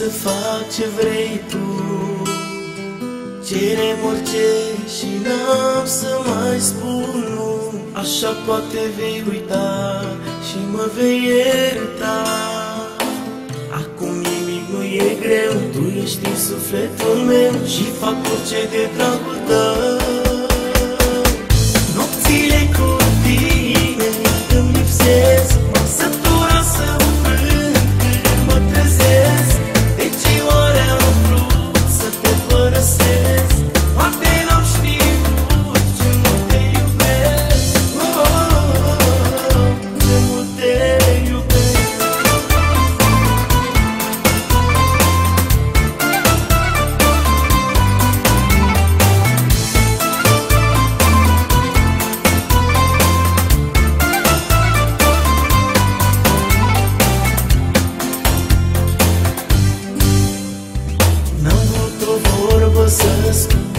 să fac ce vrei tu. Cerem orice și n-am să mai spun nu. Așa poate vei uita și mă vei ierta. Acum nimic nu e greu, tu ești în sufletul meu Și fac orice de dragul tău vorbă să